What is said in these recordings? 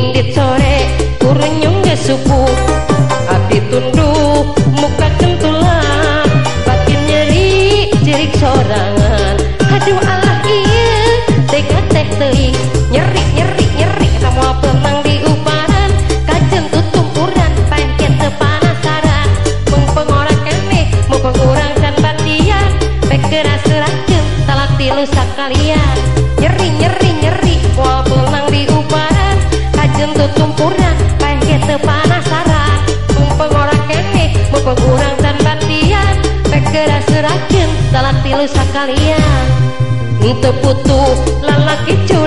intip sore turun nyung subuh tilu sakalian untuk putus lalaki cu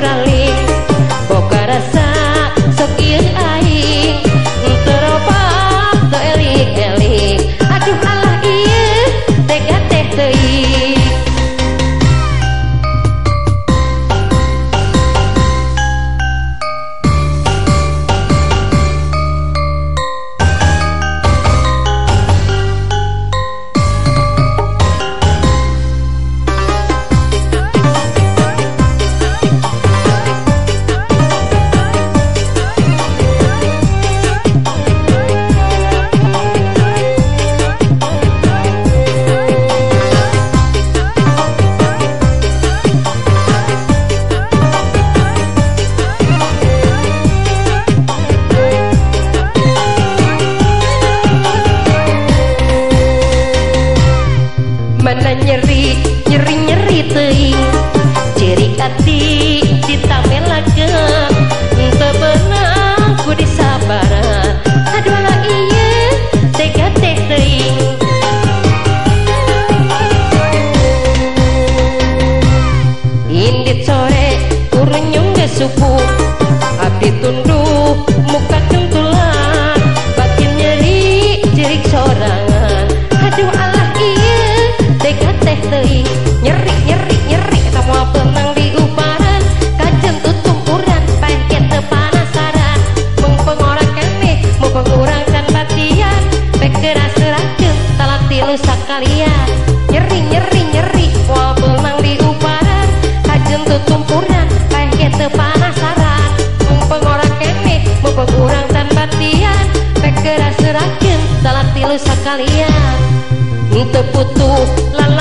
putu putu la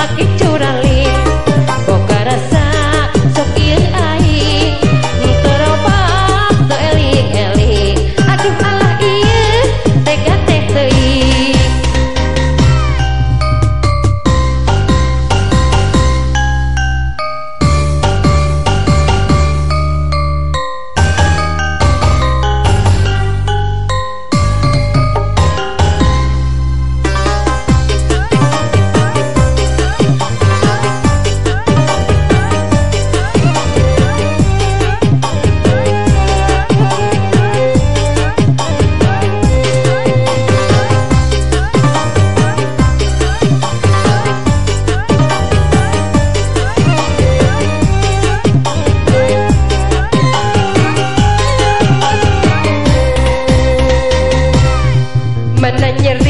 menanyir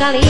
sekali